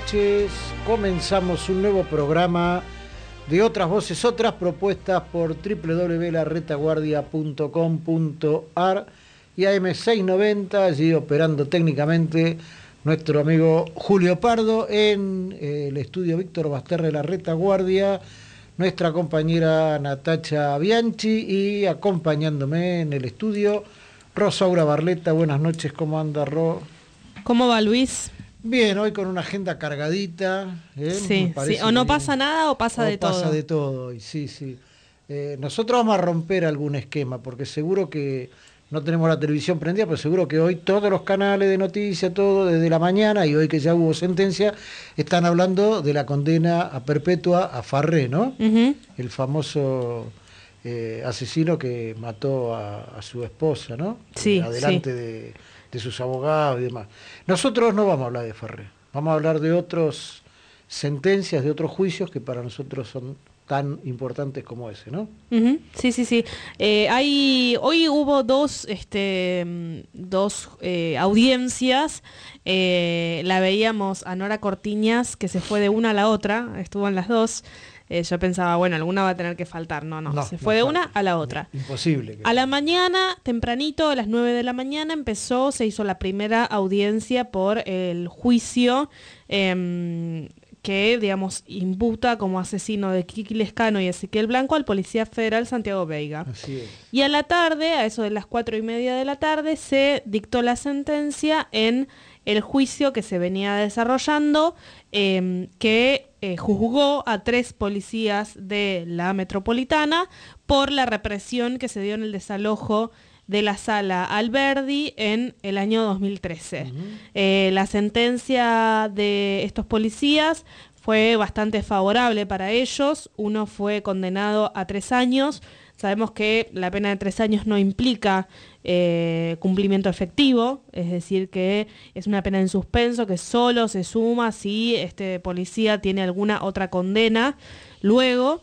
noches. Comenzamos un nuevo programa de otras voces, otras propuestas por www.laretaguardia.com.ar y AM690, allí operando técnicamente nuestro amigo Julio Pardo en eh, el estudio Víctor Basterre La Retaguardia, nuestra compañera Natacha Bianchi y acompañándome en el estudio Rosaura Barleta. Buenas noches, ¿cómo anda Ro? ¿Cómo va Luis? Bien, hoy con una agenda cargadita. ¿eh? Sí, sí, o no pasa nada o pasa de todo. Pasa de todo, y sí, sí. Eh, nosotros vamos a romper algún esquema, porque seguro que no tenemos la televisión prendida, pero seguro que hoy todos los canales de noticias, todo desde la mañana, y hoy que ya hubo sentencia, están hablando de la condena a perpetua a Farré, ¿no? El famoso eh, asesino que mató a, su esposa, ¿no? Sí. Adelante De, de sus abogados y demás. Nosotros no vamos a hablar de Ferré, vamos a hablar de otras sentencias, de otros juicios que para nosotros son tan importantes como ese, ¿no? Sí, sí, sí. Eh, hay, hoy hubo dos, este, dos eh, audiencias. Eh, la veíamos a Nora Cortiñas, que se fue de una a la otra, estuvo en las dos. Yo pensaba, bueno, alguna va a tener que faltar. No, no, se fue de una a la otra. Imposible. A la mañana, tempranito, a las 9 de la mañana, empezó, se hizo la primera audiencia por el juicio em, que, digamos, imputa como asesino de Kiki Lescano y Ezequiel Blanco al Policía Federal Santiago Veiga. Así es. Y a la tarde, a eso de las cuatro y media de la tarde, se dictó la sentencia en el juicio que se venía desarrollando, em, que eh, juzgó a tres policías de la metropolitana por la represión que se dio en el desalojo de la sala Alberdi en el año 2013. Eh, la sentencia de estos policías fue bastante favorable para ellos. Uno fue condenado a tres años. Sabemos que la pena de tres años no implica eh, cumplimiento efectivo, es decir, que es una pena en suspenso que solo se suma si este policía tiene alguna otra condena luego.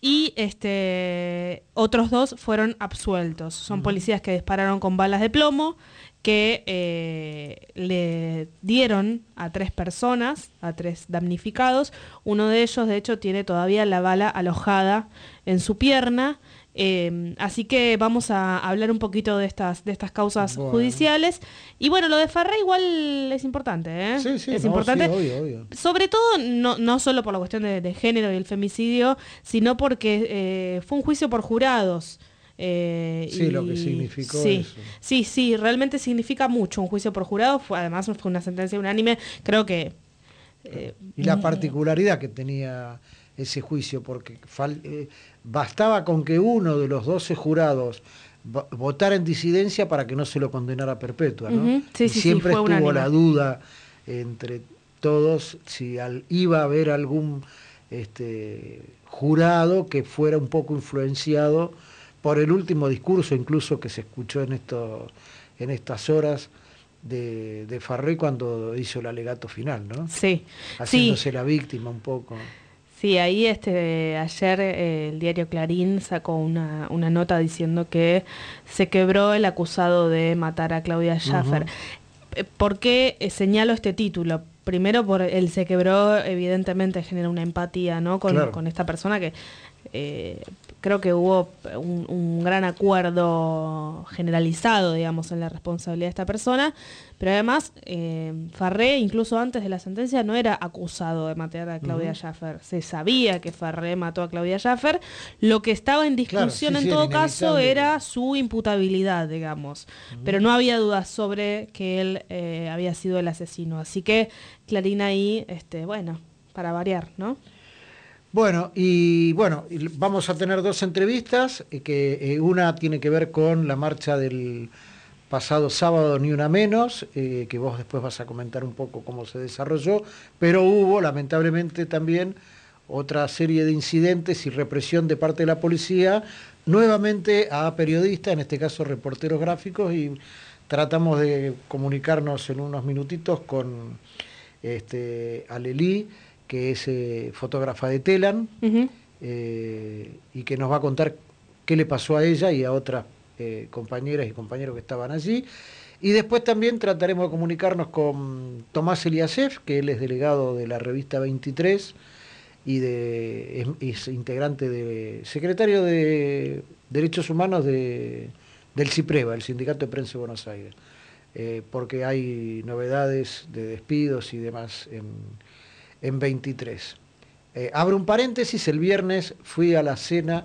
Y este, otros dos fueron absueltos. Son policías que dispararon con balas de plomo, que eh, le dieron a tres personas, a tres damnificados. Uno de ellos, de hecho, tiene todavía la bala alojada en su pierna. Em, así que vamos a hablar un poquito de estas, de estas causas judiciales. Y bueno, lo de Farré igual es importante, ¿eh? Sí, sí, es importante. obvio, Sobre todo, no, no solo por la cuestión de, género y el femicidio, sino porque eh, fue un juicio por jurados. Eh, sí, lo que significó sí, eso. Sí, sí, realmente significa mucho un juicio por jurado. Fue, además fue una sentencia unánime. Creo que... Eh, y la particularidad que tenía ese juicio, porque eh, bastaba con que uno de los 12 jurados votara en disidencia para que no se lo condenara a perpetua. ¿no? siempre estuvo la duda entre todos si iba a haber algún este, jurado que fuera un poco influenciado por el último discurso incluso que se escuchó en, esto, en estas horas de, de Farré cuando hizo el alegato final, ¿no? Sí. Haciéndose la víctima un poco. Sí, ahí este, ayer eh, el diario Clarín sacó una, una, nota diciendo que se quebró el acusado de matar a Claudia Schaffer. Eh, ¿Por qué eh, señalo este título? Primero, por el se quebró, evidentemente genera una empatía ¿no? con, con esta persona que creo que hubo un, gran acuerdo generalizado, digamos, en la responsabilidad de esta persona, pero además eh, Farré, incluso antes de la sentencia, no era acusado de matar a Claudia Schaffer. Se sabía que Farré mató a Claudia Schaffer. Lo que estaba en discusión en todo caso era su imputabilidad, digamos, pero no había dudas sobre que él eh, había sido el asesino. Así que Clarín ahí, este, bueno, para variar, ¿no? Bueno, y bueno, vamos a tener dos entrevistas, eh, que eh, una tiene que ver con la marcha del pasado sábado, ni una menos, eh, que vos después vas a comentar un poco cómo se desarrolló, pero hubo lamentablemente también otra serie de incidentes y represión de parte de la policía, nuevamente a periodistas, en este caso reporteros gráficos, y tratamos de comunicarnos en unos minutitos con este, Alelí que es eh, fotógrafa de Telan, eh, y que nos va a contar qué le pasó a ella y a otras eh, compañeras y compañeros que estaban allí. Y después también trataremos de comunicarnos con Tomás Eliasef, que él es delegado de la revista 23 y de, es, integrante de secretario de Derechos Humanos de, del CIPREVA, el Sindicato de Prensa de Buenos Aires, porque hay novedades de despidos y demás en, en 23. Eh, abro un paréntesis, el viernes fui a la cena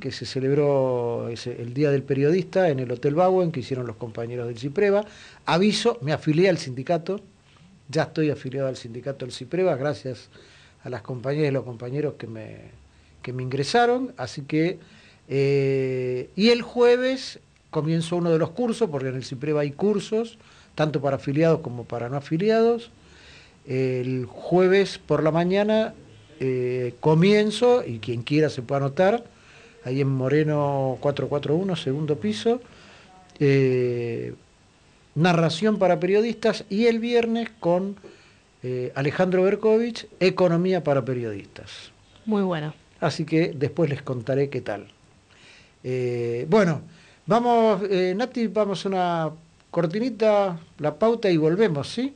que se celebró el Día del Periodista en el Hotel Bauen, que hicieron los compañeros del CIPREVA. Aviso, me afilié al sindicato, ya estoy afiliado al sindicato del CIPREVA, gracias a las compañeras y los compañeros que me, que me ingresaron, así que... Eh, y el jueves comienzo uno de los cursos, porque en el CIPREVA hay cursos, tanto para afiliados como para no afiliados. El jueves por la mañana eh, comienzo, y quien quiera se puede anotar, ahí en Moreno 441, segundo piso. Eh, narración para periodistas y el viernes con eh, Alejandro Berkovich, Economía para periodistas. Muy bueno. Así que después les contaré qué tal. bueno, vamos, Nati, vamos a una cortinita, la pauta y volvemos, ¿sí?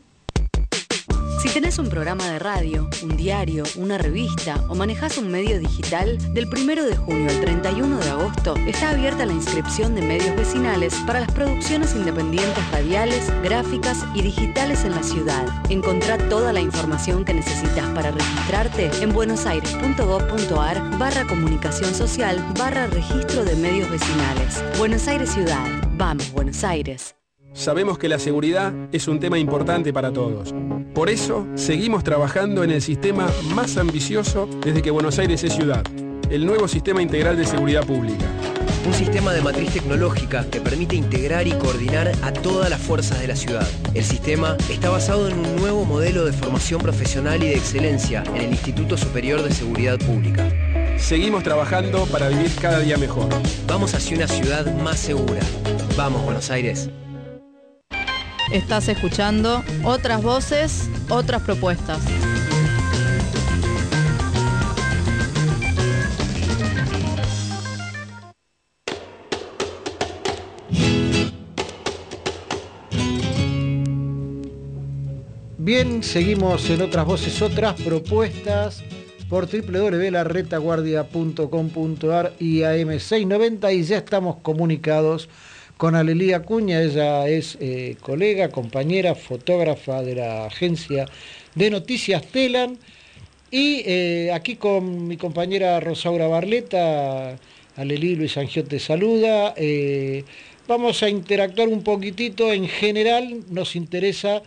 Si tenés un programa de radio, un diario, una revista o manejas un medio digital, del 1 de junio al 31 de agosto está abierta la inscripción de medios vecinales para las producciones independientes radiales, gráficas y digitales en la ciudad. Encontrá toda la información que necesitas para registrarte en buenosaires.gov.ar barra comunicación social barra registro de medios vecinales. Buenos Aires Ciudad. Vamos, Buenos Aires. Sabemos que la seguridad es un tema importante para todos. Por eso, seguimos trabajando en el sistema más ambicioso desde que Buenos Aires es ciudad, el nuevo Sistema Integral de Seguridad Pública. Un sistema de matriz tecnológica que permite integrar y coordinar a todas las fuerzas de la ciudad. El sistema está basado en un nuevo modelo de formación profesional y de excelencia en el Instituto Superior de Seguridad Pública. Seguimos trabajando para vivir cada día mejor. Vamos hacia una ciudad más segura. Vamos, Buenos Aires. Estás escuchando otras voces, otras propuestas. Bien, seguimos en otras voces, otras propuestas por www.larretaguardia.com.ar y AM690 y ya estamos comunicados con Alelía Cuña, ella es eh, colega, compañera, fotógrafa de la agencia de noticias Telan. Y eh, aquí con mi compañera Rosaura Barleta, Alelí Luis Angiot te saluda. Eh, vamos a interactuar un poquitito. En general nos interesa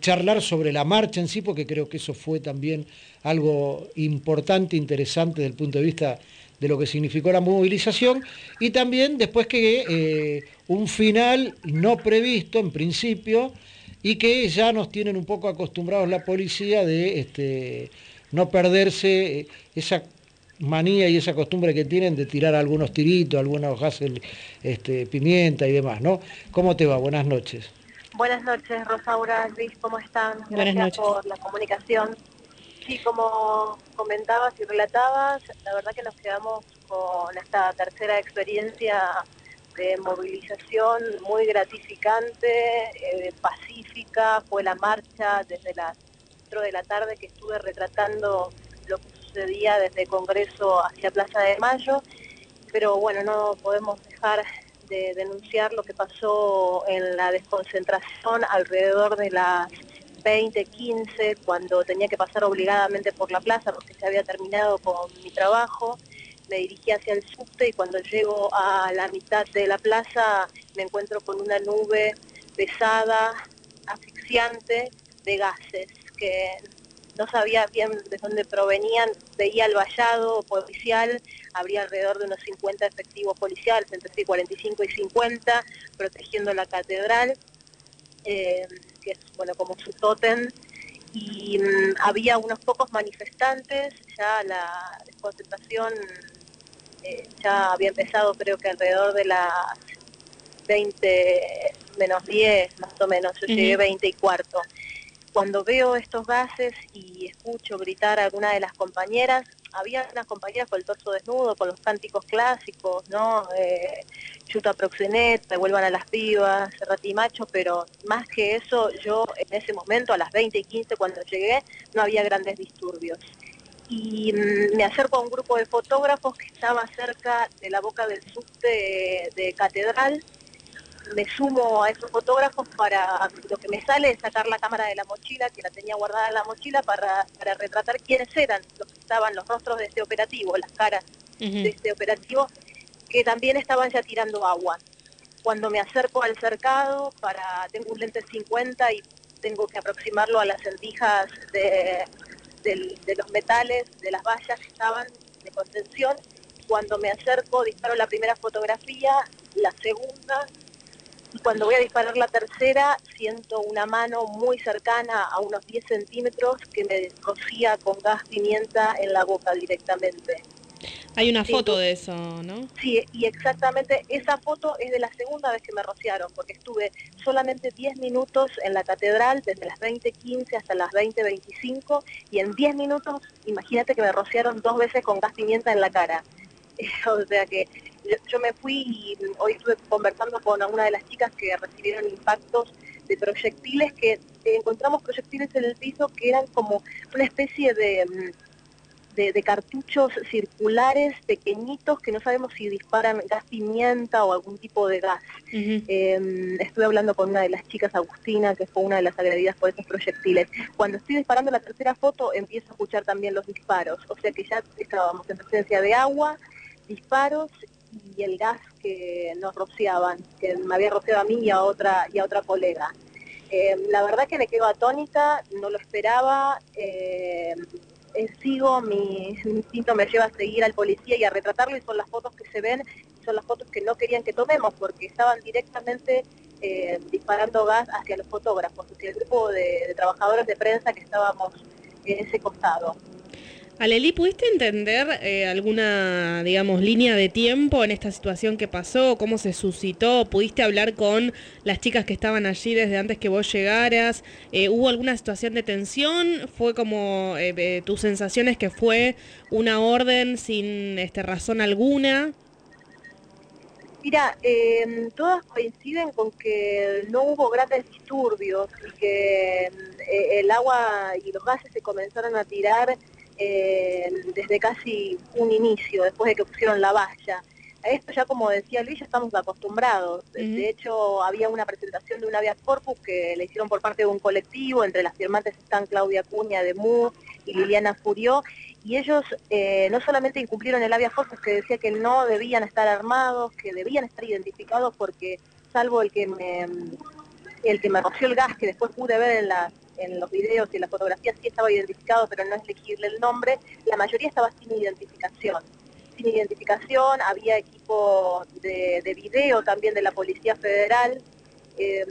charlar sobre la marcha en sí, porque creo que eso fue también algo importante, interesante desde el punto de vista de lo que significó la movilización y también después que un final no previsto en principio y que ya nos tienen un poco acostumbrados la policía de este, no perderse esa manía y esa costumbre que tienen de tirar algunos tiritos, algunas hojas este, pimienta y demás, ¿no? ¿Cómo te va? Buenas noches. Buenas noches, Rosaura, Luis, ¿cómo están? Gracias Buenas noches. por la comunicación. Sí, como comentabas y relatabas, la verdad que nos quedamos con esta tercera experiencia de movilización muy gratificante, eh, pacífica, fue la marcha desde las 4 de la tarde que estuve retratando lo que sucedía desde Congreso hacia Plaza de Mayo, pero bueno, no podemos dejar de denunciar lo que pasó en la desconcentración alrededor de las 20, 15, cuando tenía que pasar obligadamente por la plaza porque se había terminado con mi trabajo. Me dirigí hacia el subte y cuando llego a la mitad de la plaza me encuentro con una nube pesada, asfixiante de gases que no sabía bien de dónde provenían, veía el vallado policial, habría alrededor de unos 50 efectivos policiales, entre 45 y 50, protegiendo la catedral. Eh, que es bueno como su tótem, y mm, había unos pocos manifestantes, ya la concentración eh, ya había empezado creo que alrededor de las 20 menos 10 más o menos, yo llegué 20 y cuarto. Cuando veo estos gases y escucho gritar a alguna de las compañeras, había unas compañeras con el torso desnudo, con los cánticos clásicos, ¿no? Eh, Chuta Proxenet, Devuelvan a las pibas, Ratimacho, pero más que eso, yo en ese momento, a las 20 y 15 cuando llegué, no había grandes disturbios. Y mm, me acerco a un grupo de fotógrafos que estaba cerca de la boca del subte de Catedral, me sumo a esos fotógrafos para lo que me sale es sacar la cámara de la mochila, que la tenía guardada en la mochila, para, retratar quiénes eran los que estaban, los rostros de este operativo, las caras de este operativo, que también estaban ya tirando agua. Cuando me acerco al cercado, para tengo un lente 50 y tengo que aproximarlo a las sendijas de, de los metales, de las vallas estaban de contención. Cuando me acerco, disparo la primera fotografía, la segunda, y cuando voy a disparar la tercera siento una mano muy cercana a unos 10 centímetros que me rocía con gas pimienta en la boca directamente. Hay una foto de eso, ¿no? Sí, y exactamente esa foto es de la segunda vez que me rociaron, porque estuve solamente 10 minutos en la catedral, desde las 20.15 hasta las 20.25, y en 10 minutos, imagínate que me rociaron dos veces con gas pimienta en la cara. o sea que yo, me fui y hoy estuve conversando con una de las chicas que recibieron impactos de proyectiles que encontramos proyectiles en el piso que eran como una especie de, de, cartuchos circulares pequeñitos que no sabemos si disparan gas pimienta o algún tipo de gas. Em, estuve hablando con una de las chicas, Agustina, que fue una de las agredidas por esos proyectiles. Cuando estoy disparando la tercera foto empiezo a escuchar también los disparos, o sea que ya estábamos en presencia de agua, disparos y el gas que nos rociaban, que me había rociado a mí y a otra, y a otra colega. Eh, la verdad que me quedo atónita, no lo esperaba. Eh, eh, sigo, mi, instinto me lleva a seguir al policía y a retratarlo y son las fotos que se ven, son las fotos que no querían que tomemos porque estaban directamente disparando gas hacia los fotógrafos, hacia el grupo de trabajadores de prensa que estábamos en ese costado. Aleli, ¿pudiste entender eh, alguna, digamos, línea de tiempo en esta situación que pasó? ¿Cómo se suscitó? ¿Pudiste hablar con las chicas que estaban allí desde antes que vos llegaras? Eh, ¿Hubo alguna situación de tensión? ¿Fue como eh, tus sensaciones que fue una orden sin este, razón alguna? Mira, em, todas coinciden con que no hubo grandes disturbios y que el agua y los gases se comenzaron a tirar eh, desde casi un inicio, después de que pusieron la valla. A esto ya, como decía Luis, ya estamos acostumbrados. De hecho, había una presentación de un habeas corpus que le hicieron por parte de un colectivo, entre las firmantes están Claudia Cuña de MU y Liliana Furió, y ellos eh, no solamente incumplieron el habeas corpus que decía que no debían estar armados, que debían estar identificados porque, salvo el que me el que me roció el gas, que después pude ver en la en los videos y en las fotografías sí estaba identificado, pero no es legible el nombre, la mayoría estaba sin identificación. Sin identificación, había equipo de, video también de la Policía Federal, em,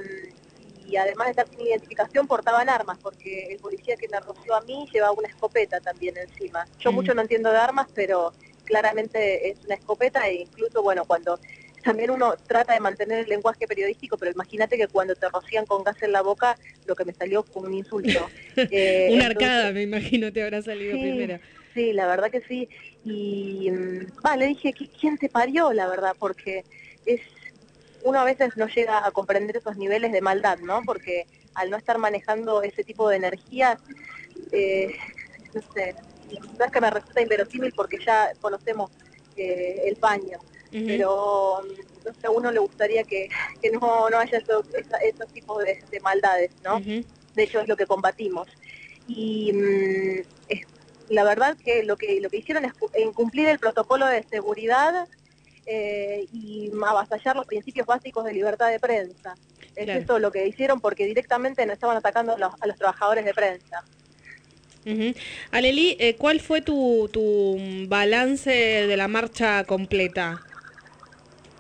y además de estar sin identificación portaban armas, porque el policía que me roció a mí llevaba una escopeta también encima. Yo mucho no entiendo de armas, pero claramente es una escopeta e incluso, bueno, cuando también uno trata de mantener el lenguaje periodístico, pero imagínate que cuando te rocían con gas en la boca, lo que me salió fue un insulto. Eh, Una arcada, me imagino, te habrá salido primero. Sí, la verdad que sí. Y mm, le dije, ¿quién te parió, la verdad? Porque es uno a veces no llega a comprender esos niveles de maldad, ¿no? Porque al no estar manejando ese tipo de energía, eh, no sé, no es que me resulta inverosímil porque ya conocemos eh, el paño pero a uno le gustaría que, no, haya esos, tipos de, maldades, ¿no? De hecho es lo que combatimos. Y mm, la verdad que lo que lo que hicieron es incumplir el protocolo de seguridad eh, y avasallar los principios básicos de libertad de prensa. Es eso lo que hicieron porque directamente nos estaban atacando a los, trabajadores de prensa. Aleli, eh, ¿cuál fue tu, tu balance de la marcha completa?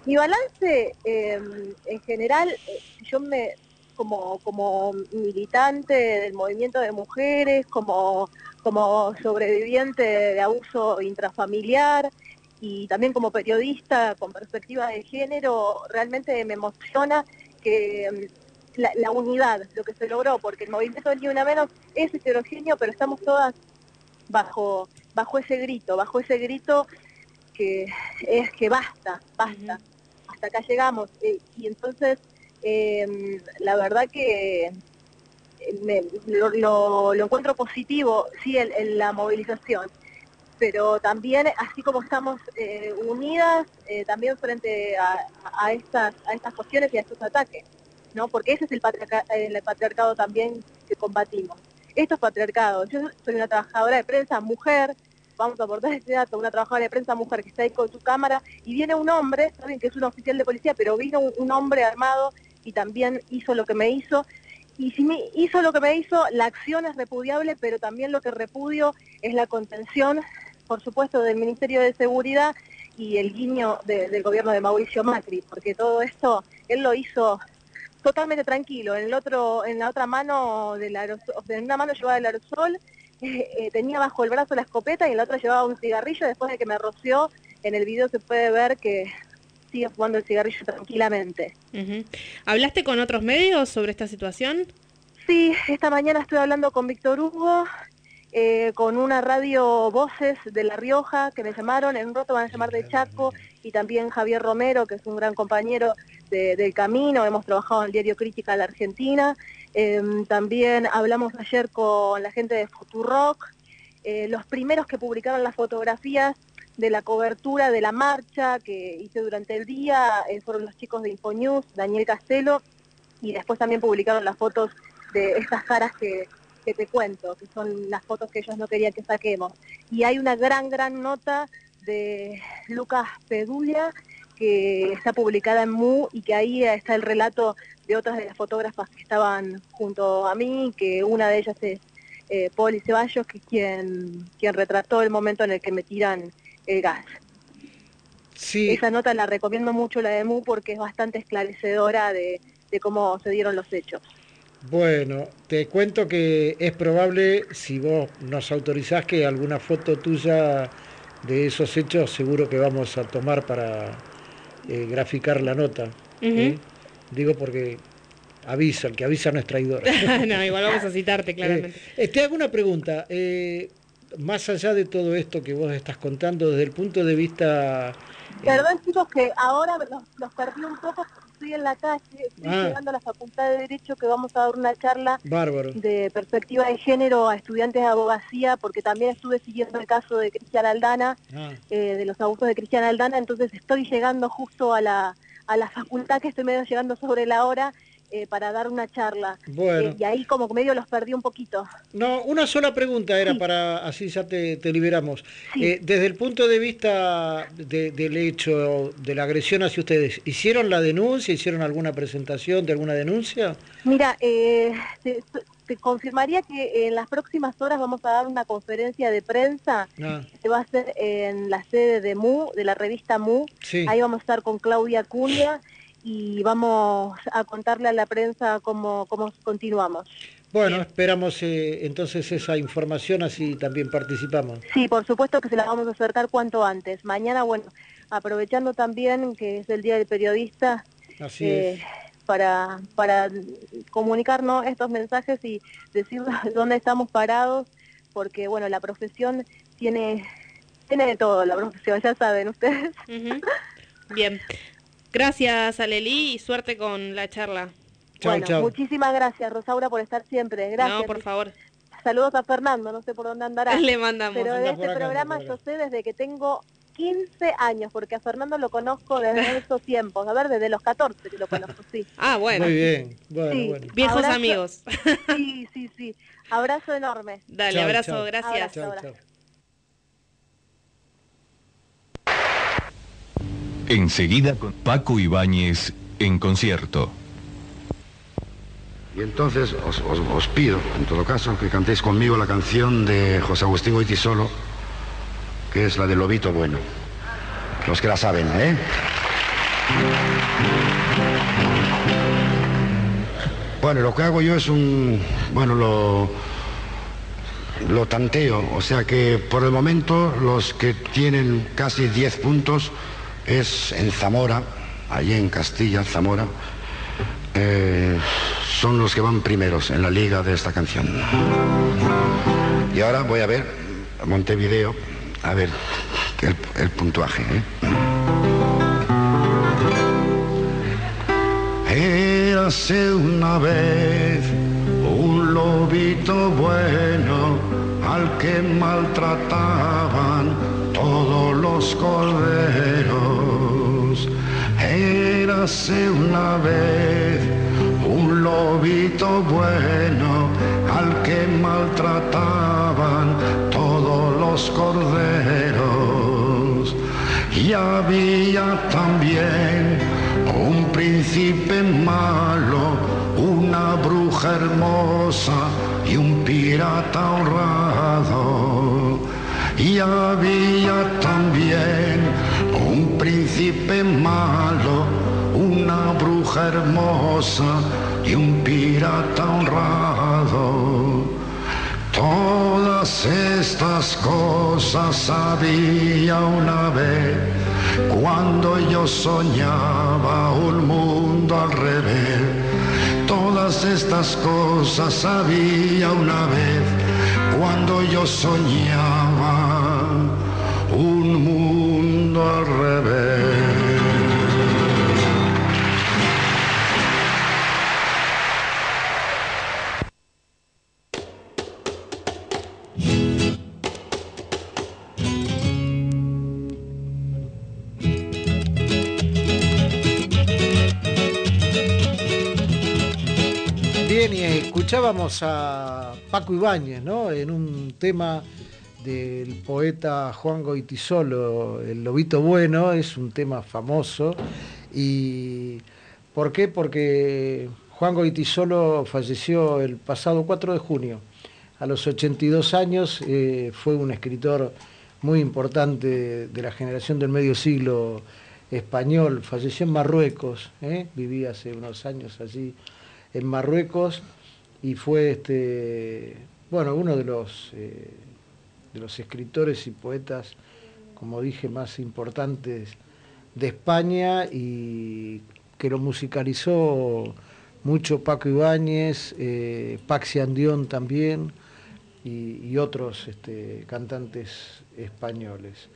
Mi balance, em, en general, yo me, como, como militante del movimiento de mujeres, como, como sobreviviente de abuso intrafamiliar y también como periodista con perspectiva de género, realmente me emociona que em, la, unidad, lo que se logró, porque el movimiento del Ni Una Menos es heterogéneo, pero estamos todas bajo bajo ese grito, bajo ese grito que es que basta, basta, hasta acá llegamos. Eh, y entonces, em, la verdad que eh, lo, encuentro positivo, sí, en, la movilización, pero también, así como estamos eh, unidas, también frente a, estas, a estas cuestiones y a estos ataques, ¿no? Porque ese es el, el patriarcado también que combatimos. Estos patriarcados, yo soy una trabajadora de prensa, mujer, vamos a aportar este dato, una trabajadora de prensa mujer que está ahí con su cámara, y viene un hombre, saben que es un oficial de policía, pero vino un, hombre armado y también hizo lo que me hizo. Y si me hizo lo que me hizo, la acción es repudiable, pero también lo que repudio es la contención, por supuesto, del Ministerio de Seguridad y el guiño del gobierno de Mauricio Macri, porque todo esto él lo hizo totalmente tranquilo. En el otro, en la otra mano del aerosol, en una mano llevaba el aerosol eh, tenía bajo el brazo la escopeta y en la otra llevaba un cigarrillo. Después de que me roció, en el video se puede ver que sigue fumando el cigarrillo tranquilamente. ¿Hablaste con otros medios sobre esta situación? Sí, esta mañana estoy hablando con Víctor Hugo, eh, con una radio Voces de La Rioja que me llamaron, en un rato van a llamar de Chaco, y también Javier Romero, que es un gran compañero del camino, hemos trabajado en el diario Crítica de la Argentina, Em, también hablamos ayer con la gente de Futurock, eh, los primeros que publicaron las fotografías de la cobertura de la marcha que hice durante el día eh, fueron los chicos de Infonews, Daniel Castelo, y después también publicaron las fotos de estas caras que, que te cuento, que son las fotos que ellos no querían que saquemos. Y hay una gran, gran nota de Lucas Pedulia, que está publicada en MU y que ahí está el relato de otras de las fotógrafas que estaban junto a mí, que una de ellas es eh, Poli Ceballos, que es quien, quien retrató el momento en el que me tiran el gas. Sí. Esa nota la recomiendo mucho, la de MU, porque es bastante esclarecedora de, de cómo se dieron los hechos. Bueno, te cuento que es probable, si vos nos autorizás, que alguna foto tuya de esos hechos seguro que vamos a tomar para eh, graficar la nota. ¿eh? Digo porque avisa, el que avisa no es traidor. no, igual vamos a citarte claramente. Eh, te hago una pregunta. más allá de todo esto que vos estás contando, desde el punto de vista... Perdón chicos que ahora los, perdí un poco estoy en la calle, estoy ah. llegando a la Facultad de Derecho que vamos a dar una charla de perspectiva de género a estudiantes de abogacía, porque también estuve siguiendo el caso de Cristian Aldana, ah. eh, de los abusos de Cristian Aldana, entonces estoy llegando justo a la, a la facultad que estoy medio llegando sobre la hora eh, para dar una charla. Eh, y ahí como medio los perdí un poquito. No, una sola pregunta era para, así ya te, liberamos. Eh, desde el punto de vista del hecho de la agresión hacia ustedes, ¿hicieron la denuncia? ¿Hicieron alguna presentación de alguna denuncia? Mira, te, confirmaría que en las próximas horas vamos a dar una conferencia de prensa ah. que va a ser en la sede de MU, de la revista MU. Ahí vamos a estar con Claudia Cunia y vamos a contarle a la prensa cómo, cómo continuamos. Bueno, esperamos eh, entonces esa información, así también participamos. Sí, por supuesto que se la vamos a acercar cuanto antes. Mañana, bueno, aprovechando también que es el Día del Periodista, eh, para, para comunicarnos estos mensajes y decir dónde estamos parados, porque, bueno, la profesión tiene, tiene de todo, la profesión, ya saben ustedes. Bien. Gracias, Aleli, y suerte con la charla. bueno, muchísimas gracias, Rosaura, por estar siempre. Gracias. No, por favor. Saludos a Fernando, no sé por dónde andará. Le mandamos. Pero de este programa yo sé desde que tengo 15 años, porque a Fernando lo conozco desde esos tiempos. A ver, desde los 14 que lo conozco, sí. Ah, bueno. Muy bien, bueno, bueno. Viejos amigos. Sí, sí, sí. Abrazo enorme. Dale, abrazo, gracias. Enseguida con Paco Ibáñez en concierto. Y entonces os, pido, en todo caso, que cantéis conmigo la canción de José Agustín Goitisolo, que es la de Lobito Bueno. Los que la saben, ¿eh? Bueno, lo que hago yo es un... Bueno, lo... Lo tanteo, o sea que por el momento los que tienen casi 10 puntos es en Zamora, allí en Castilla, Zamora, eh, son los que van primeros en la liga de esta canción. Y ahora voy a ver Montevideo. A ver, el, el puntuaje. ¿eh? Érase una vez un lobito bueno al que maltrataban todos los corderos. Érase una vez un lobito bueno al que maltrataban los corderos. Y había también un príncipe malo, una bruja hermosa y un pirata honrado. Y había también un príncipe malo, una bruja hermosa y un pirata honrado. Todas estas cosas había una vez cuando yo soñaba un mundo al revés. Todas estas cosas había una vez cuando yo soñaba un mundo al revés. Escuchábamos a Paco Ibáñez, ¿no? En un tema del poeta Juan Goitisolo, El Lobito Bueno, es un tema famoso. ¿Y por qué? Porque Juan Goitisolo falleció el pasado 4 de junio. A los 82 años eh, fue un escritor muy importante de la generación del medio siglo español. Falleció en Marruecos, ¿eh? vivía hace unos años allí en Marruecos y fue este bueno uno de los eh, de los escritores y poetas como dije más importantes de España y que lo musicalizó mucho Paco Ibáñez, eh, Paxi Andión también y, otros este, cantantes españoles.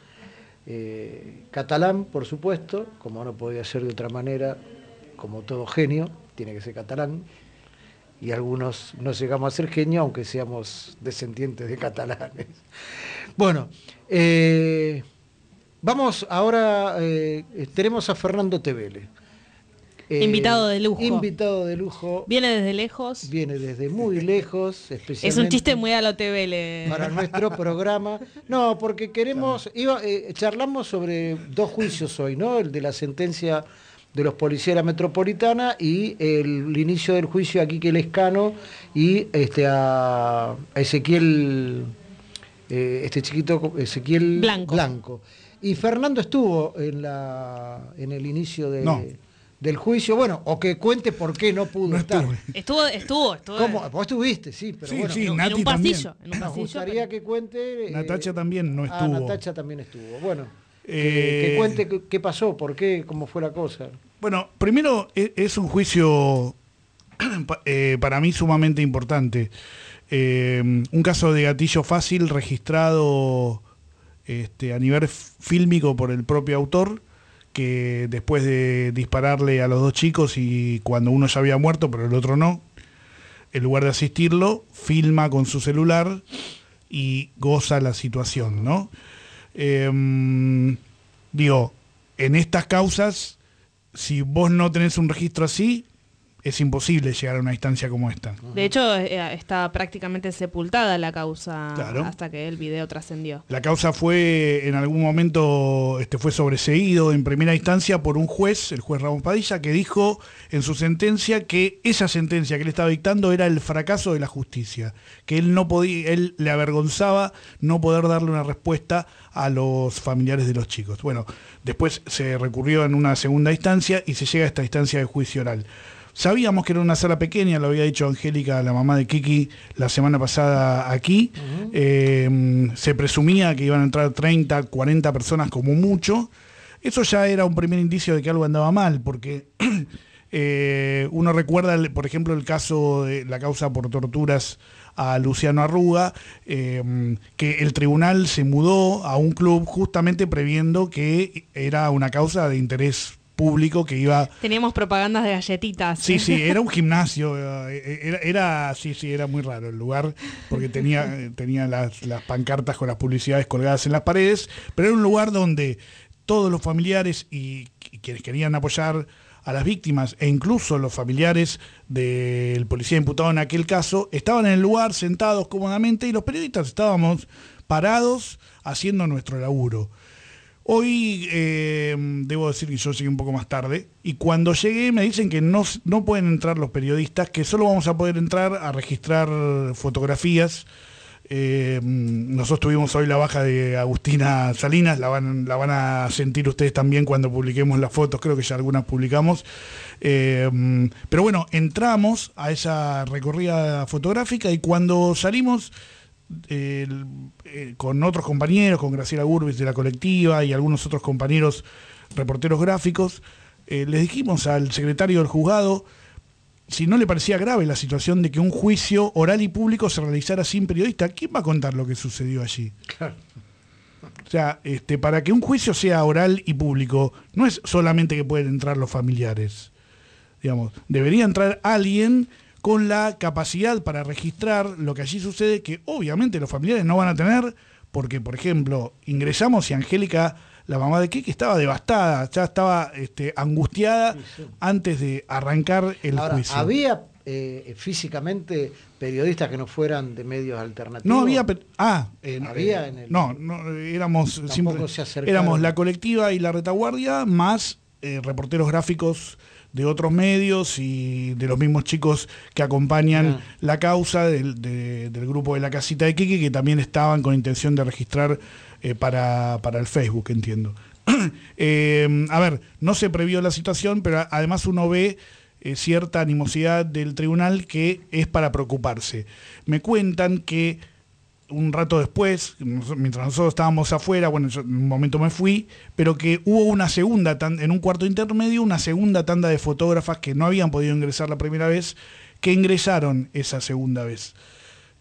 Eh, catalán, por supuesto, como no podía ser de otra manera, como todo genio, tiene que ser catalán, y algunos no llegamos a ser genio, aunque seamos descendientes de catalanes. Bueno, eh, vamos ahora, eh, tenemos a Fernando Tevele. Eh, invitado de lujo. Invitado de lujo. Viene desde lejos. Viene desde muy lejos, especialmente. Es un chiste muy a lo TVL. Para nuestro programa. No, porque queremos. Iba, eh, charlamos sobre dos juicios hoy, ¿no? El de la sentencia de los policías de la metropolitana y el, el inicio del juicio a Quique Lescano y este, a, Ezequiel, eh, este chiquito Ezequiel Blanco. Y Fernando estuvo en, la, en el inicio de, No. del juicio, bueno, o que cuente por qué no pudo estar. Estuvo, estuvo, estuvo. ¿Cómo? Vos estuviste, sí, pero Sí, bueno. sí, en, Nati en un también. pasillo. En un Nos pasillo, gustaría pero- que cuente. eh, Natacha también no Ah, estuvo. Natacha también estuvo. Bueno, Eh, que cuente qué, pasó, por qué, cómo fue la cosa. Bueno, primero e- es un juicio eh, para mí sumamente importante. Eh, un caso de gatillo fácil registrado este, a nivel fílmico por el propio autor, que después de dispararle a los dos chicos y cuando uno ya había muerto, pero el otro no, en lugar de asistirlo, filma con su celular y goza la situación, ¿no? Em, digo, en estas causas, si vos no tenés un registro así, es imposible llegar a una instancia como esta. De hecho, eh, está prácticamente sepultada la causa Claro. hasta que el video trascendió. La causa fue, en algún momento, este, fue sobreseído en primera instancia por un juez, el juez Ramón Padilla, que dijo en su sentencia que esa sentencia que él estaba dictando era el fracaso de la justicia, que él no podía, él le avergonzaba no poder darle una respuesta a los familiares de los chicos. Bueno, después se recurrió en una segunda instancia y se llega a esta instancia de juicio oral. Sabíamos que era una sala pequeña, lo había dicho Angélica, la mamá de Kiki, la semana pasada aquí. Eh, se presumía que iban a entrar 30, 40 personas como mucho. Eso ya era un primer indicio de que algo andaba mal, porque eh, uno recuerda, por ejemplo, el caso de la causa por torturas a Luciano Arruga, eh, que el tribunal se mudó a un club justamente previendo que era una causa de interés público que iba... Teníamos propagandas de galletitas. Sí, sí, era un gimnasio, eh, era, era, sí, sí, era muy raro el lugar, porque tenía, tenía las, las pancartas con las publicidades colgadas en las paredes, pero era un lugar donde todos los familiares y, y quienes querían apoyar a las víctimas e incluso los familiares del policía imputado en aquel caso estaban en el lugar sentados cómodamente y los periodistas estábamos parados haciendo nuestro laburo. Hoy eh, debo decir que yo llegué un poco más tarde y cuando llegué me dicen que no, no pueden entrar los periodistas, que solo vamos a poder entrar a registrar fotografías. Eh, nosotros tuvimos hoy la baja de Agustina Salinas, la van, la van a sentir ustedes también cuando publiquemos las fotos, creo que ya algunas publicamos. Eh, pero bueno, entramos a esa recorrida fotográfica y cuando salimos eh, con otros compañeros, con Graciela Gurbis de la colectiva y algunos otros compañeros reporteros gráficos, eh, les dijimos al secretario del juzgado si no le parecía grave la situación de que un juicio oral y público se realizara sin periodista. ¿Quién va a contar lo que sucedió allí? Claro. O sea, este, para que un juicio sea oral y público, no es solamente que pueden entrar los familiares. Digamos, debería entrar alguien con la capacidad para registrar lo que allí sucede, que obviamente los familiares no van a tener, porque, por ejemplo, ingresamos y Angélica, la mamá de Kiki, estaba devastada, ya estaba este, angustiada Sí, sí. antes de arrancar el Ahora, juicio. ¿había eh, físicamente periodistas que no fueran de medios alternativos? No había. Ah, en- Había eh, en el- No, no, éramos. Éramos la colectiva y la retaguardia, más eh, reporteros gráficos de otros medios y de los mismos chicos que acompañan Ah. la causa del, de- del grupo de la casita de Kiki, que también estaban con intención de registrar eh, para, para el Facebook, entiendo. Eh, a ver, no se previó la situación, pero además uno ve eh, cierta animosidad del tribunal que es para preocuparse. Me cuentan que un rato después, mientras nosotros estábamos afuera, bueno, yo en un momento me fui, pero que hubo una segunda, en un cuarto intermedio, una segunda tanda de fotógrafas que no habían podido ingresar la primera vez, que ingresaron esa segunda vez.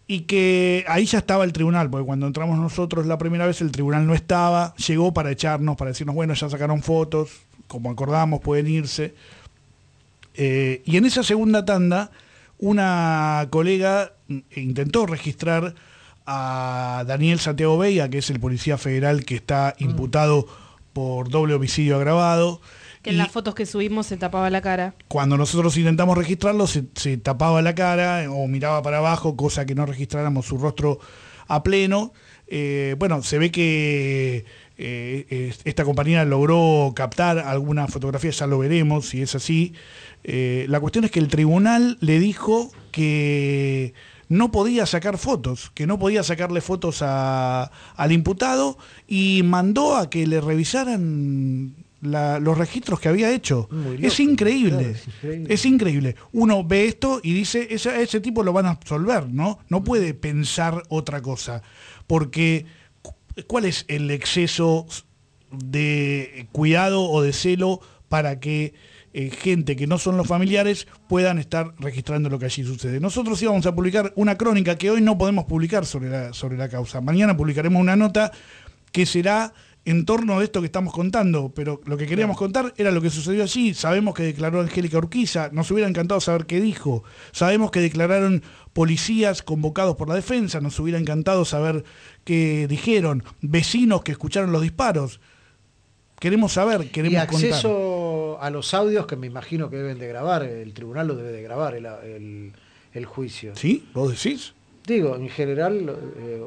Y que ahí ya estaba el tribunal, porque cuando entramos nosotros la primera vez el tribunal no estaba, llegó para echarnos, para decirnos, bueno, ya sacaron fotos, como acordamos, pueden irse. Eh, y en esa segunda tanda, una colega mm, intentó registrar a Daniel Santiago Veiga, que es el policía federal que está imputado por doble homicidio agravado. Que en las fotos que subimos se tapaba la cara. cuando nosotros intentamos registrarlo, se, se tapaba la cara o miraba para abajo, cosa que no registráramos su rostro a pleno. Eh, bueno, se ve que eh, es- esta compañía logró captar alguna fotografía, ya lo veremos si es así. Eh, la cuestión es que el tribunal le dijo que no podía sacar fotos, que no podía sacarle fotos a- al imputado y mandó a que le revisaran la- los registros que había hecho. Es increíble. claro, es increíble. Es increíble. Uno ve esto y dice, ese, ese tipo lo van a absolver, ¿no? No puede pensar otra cosa. Porque, cu- ¿cuál es el exceso de cuidado o de celo para que eh, gente que no son los familiares puedan estar registrando lo que allí sucede? Nosotros íbamos a publicar una crónica que hoy no podemos publicar sobre la, sobre la causa. Mañana publicaremos una nota que será en torno a esto que estamos contando, pero lo que queríamos contar era lo que sucedió allí. Sabemos que declaró Angélica Urquiza, nos hubiera encantado saber qué dijo. Sabemos que declararon policías convocados por la defensa, nos hubiera encantado saber qué dijeron. Vecinos que escucharon los disparos. Queremos saber, Y queremos contar. A los audios que me imagino que deben de grabar, el tribunal lo debe de grabar, el, el- el juicio. ¿Sí? ¿Vos decís? Digo, en general, eh,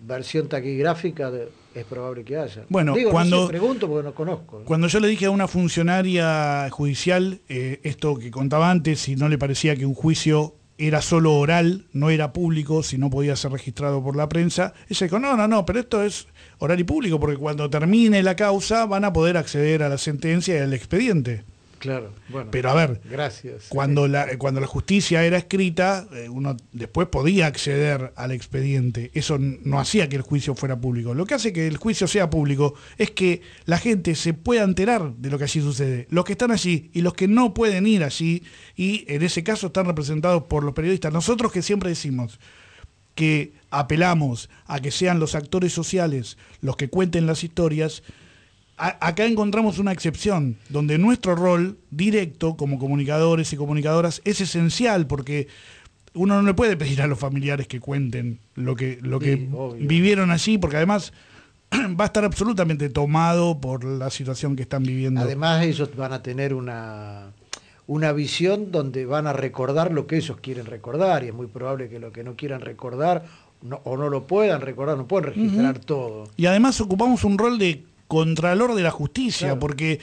versión taquigráfica de- es probable que haya. Bueno, Digo, cuando- no sé, pregunto porque no conozco. Cuando yo le dije a una funcionaria judicial eh, esto que contaba antes, si no le parecía que un juicio era solo oral, no era público, si no podía ser registrado por la prensa, ella dijo, no, no, no, pero esto es oral y público, porque cuando termine la causa van a poder acceder a la sentencia y al expediente. Claro, bueno. Pero a ver, Gracias. cuando la, eh, cuando la justicia era escrita, eh, uno después podía acceder al expediente. Eso no hacía que el juicio fuera público. Lo que hace que el juicio sea público es que la gente se pueda enterar de lo que allí sucede. Los que están allí y los que no pueden ir allí, y en ese caso están representados por los periodistas. Nosotros que siempre decimos, que apelamos a que sean los actores sociales los que cuenten las historias, acá encontramos una excepción, donde nuestro rol directo como comunicadores y comunicadoras es esencial, porque uno no le puede pedir a los familiares que cuenten lo que, lo que vivieron allí, porque además va a estar absolutamente tomado por la situación que están viviendo. Además ellos van a tener una, una visión donde van a recordar lo que ellos quieren recordar, y es muy probable que lo que no quieran recordar o no lo puedan recordar, no pueden registrar todo. Y además ocupamos un rol de contralor de la justicia, porque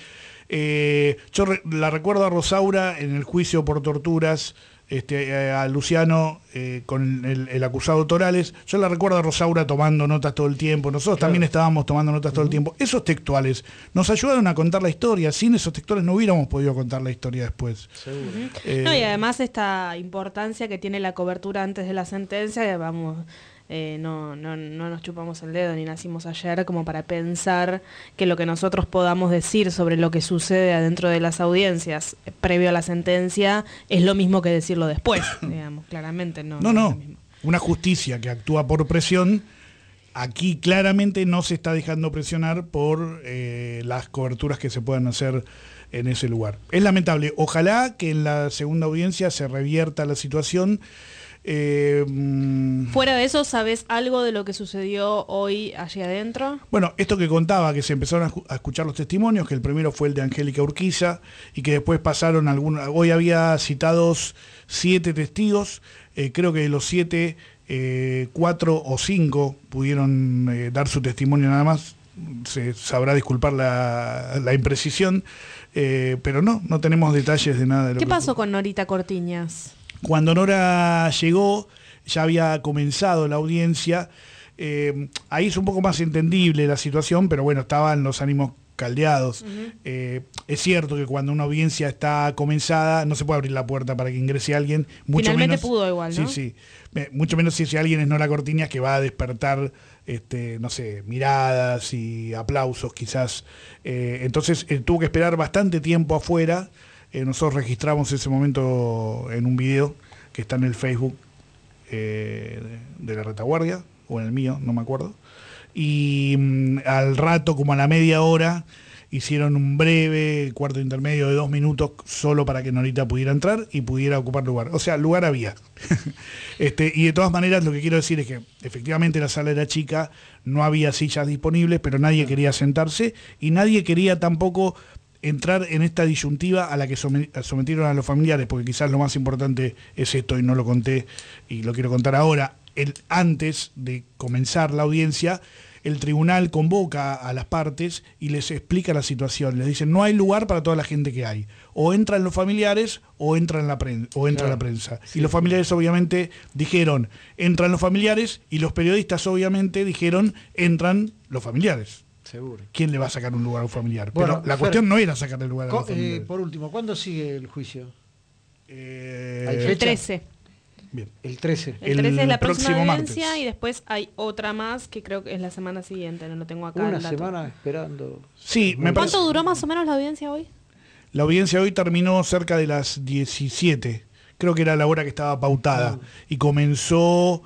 eh, yo la recuerdo a Rosaura en el juicio por torturas, este, eh, a Luciano eh, con el, acusado Torales. Yo la recuerdo a Rosaura tomando notas todo el tiempo. Nosotros también estábamos tomando notas todo el tiempo. Esos textuales nos ayudaron a contar la historia. Sin esos textuales no hubiéramos podido contar la historia después. y además esta importancia que tiene la cobertura antes de la sentencia, vamos eh, no, no, no nos chupamos el dedo ni nacimos ayer como para pensar que lo que nosotros podamos decir sobre lo que sucede adentro de las audiencias eh, previo a la sentencia es lo mismo que decirlo después, digamos, claramente no. No, no, una justicia que actúa por presión aquí claramente no se está dejando presionar por eh, las coberturas que se puedan hacer en ese lugar. Es lamentable. Ojalá que en la segunda audiencia se revierta la situación eh, mm, Fuera de eso, ¿sabes algo de lo que sucedió hoy allí adentro? Bueno, esto que contaba, que se empezaron a, escuchar los testimonios, que el primero fue el de Angélica Urquiza y que después pasaron algunos, hoy había citados siete testigos, eh, creo que de los siete, eh, cuatro o cinco pudieron dar su testimonio nada más, se sabrá disculpar la, imprecisión, pero no, no tenemos detalles de nada de lo ¿Qué pasó con Norita Cortiñas? Cuando Nora llegó, ya había comenzado la audiencia. Eh, ahí es un poco más entendible la situación, pero bueno, estaban los ánimos caldeados. Eh, es cierto que cuando una audiencia está comenzada, no se puede abrir la puerta para que ingrese alguien. Mucho Finalmente pudo igual, ¿no? Sí, sí. Mucho menos si ese alguien es Nora Cortiñas que va a despertar, este, no sé, miradas y aplausos quizás. Eh, entonces tuvo que esperar bastante tiempo afuera eh, nosotros registramos ese momento en un video que está en el Facebook eh, de la retaguardia, o en el mío, no me acuerdo. Y mm, al rato, como a la media hora, hicieron un breve cuarto intermedio de dos minutos solo para que Norita pudiera entrar y pudiera ocupar lugar. O sea, lugar había. este, y de todas maneras, lo que quiero decir es que efectivamente la sala era chica, no había sillas disponibles, pero nadie quería sentarse y nadie quería tampoco entrar en esta disyuntiva a la que sometieron a los familiares, porque quizás lo más importante es esto y no lo conté y lo quiero contar ahora. El, antes de comenzar la audiencia, el tribunal convoca a las partes y les explica la situación. Les dicen, no hay lugar para toda la gente que hay. O entran los familiares o entran la, o entra la prensa. Y los familiares obviamente dijeron, entran los familiares y los periodistas obviamente dijeron, entran los familiares. ¿Quién le va a sacar un lugar a un familiar? Pero la cuestión no era sacarle lugar a un familiar. Eh, por último, ¿cuándo sigue el juicio? Eh, el 13. Bien. El 13. El 13 es la próxima audiencia y después hay otra más que creo que es la semana siguiente, no lo tengo acá. Una semana esperando. Sí, me ¿Cuánto duró más o menos la audiencia hoy? La audiencia hoy terminó cerca de las 17. Creo que era la hora que estaba pautada. Ah. Y comenzó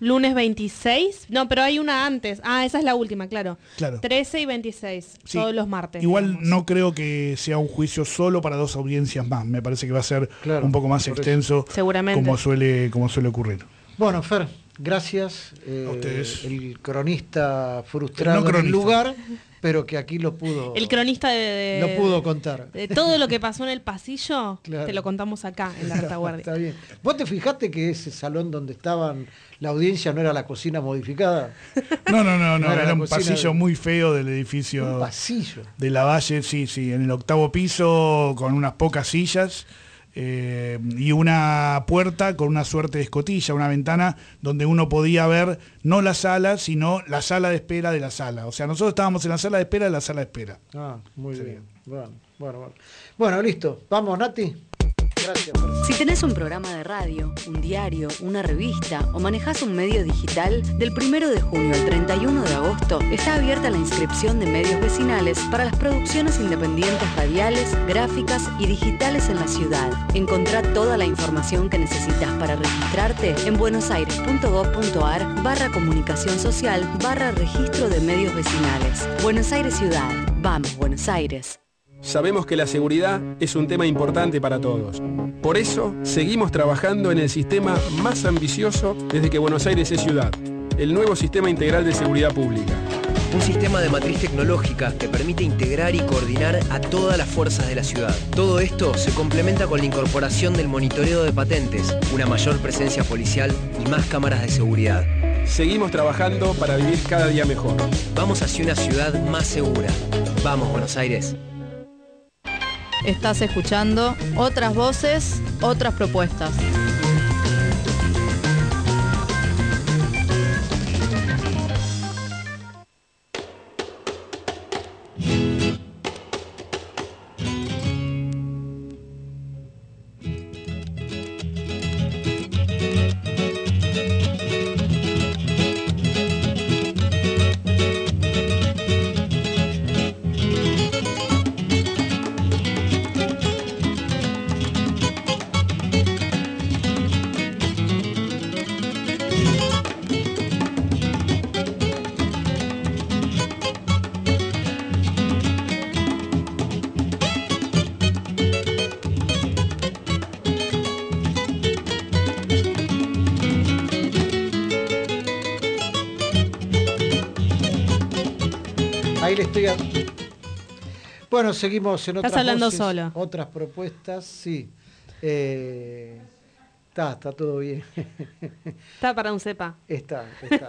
Lunes 26. No, pero hay una antes. Ah, esa es la última, claro. Claro. 13 y 26, todos los martes. Igual no creo que sea un juicio solo para dos audiencias más. Me parece que va a ser un poco más extenso. Seguramente. Como suele, como suele ocurrir. Bueno, Fer, gracias. Eh, el cronista frustrado en el lugar pero que aquí lo pudo. El cronista de, lo pudo contar. De todo lo que pasó en el pasillo, te lo contamos acá en la retaguardia. Está bien. ¿Vos te fijaste que ese salón donde estaban la audiencia no era la cocina modificada? No, no, no, no, era, un pasillo muy feo del edificio. Un pasillo. De la Valle, sí, sí, en el octavo piso con unas pocas sillas eh, y una puerta con una suerte de escotilla, una ventana donde uno podía ver no la sala, sino la sala de espera de la sala. O sea, nosotros estábamos en la sala de espera de la sala de espera. Ah, muy bien. Bueno, bueno, bueno. Bueno, listo. Vamos, Nati. Si tenés un programa de radio, un diario, una revista o manejás un medio digital, del 1 de junio al 31 de agosto está abierta la inscripción de medios vecinales para las producciones independientes radiales, gráficas y digitales en la ciudad. Encontrá toda la información que necesitas para registrarte en buenosaires.gov.ar barra comunicación social barra registro de medios vecinales. Buenos Aires Ciudad. Vamos, Buenos Aires. Sabemos que la seguridad es un tema importante para todos. Por eso, seguimos trabajando en el sistema más ambicioso desde que Buenos Aires es ciudad, el nuevo Sistema Integral de Seguridad Pública. Un sistema de matriz tecnológica que permite integrar y coordinar a todas las fuerzas de la ciudad. Todo esto se complementa con la incorporación del monitoreo de patentes, una mayor presencia policial y más cámaras de seguridad. Seguimos trabajando para vivir cada día mejor. Vamos hacia una ciudad más segura. Vamos, Buenos Aires. Estás escuchando otras voces, otras propuestas. Bueno, seguimos en otras Estás hablando voces, solo. Otras propuestas, sí. Eh, Está, está todo bien. Está para un cepa. Está, está.